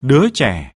đứa trẻ.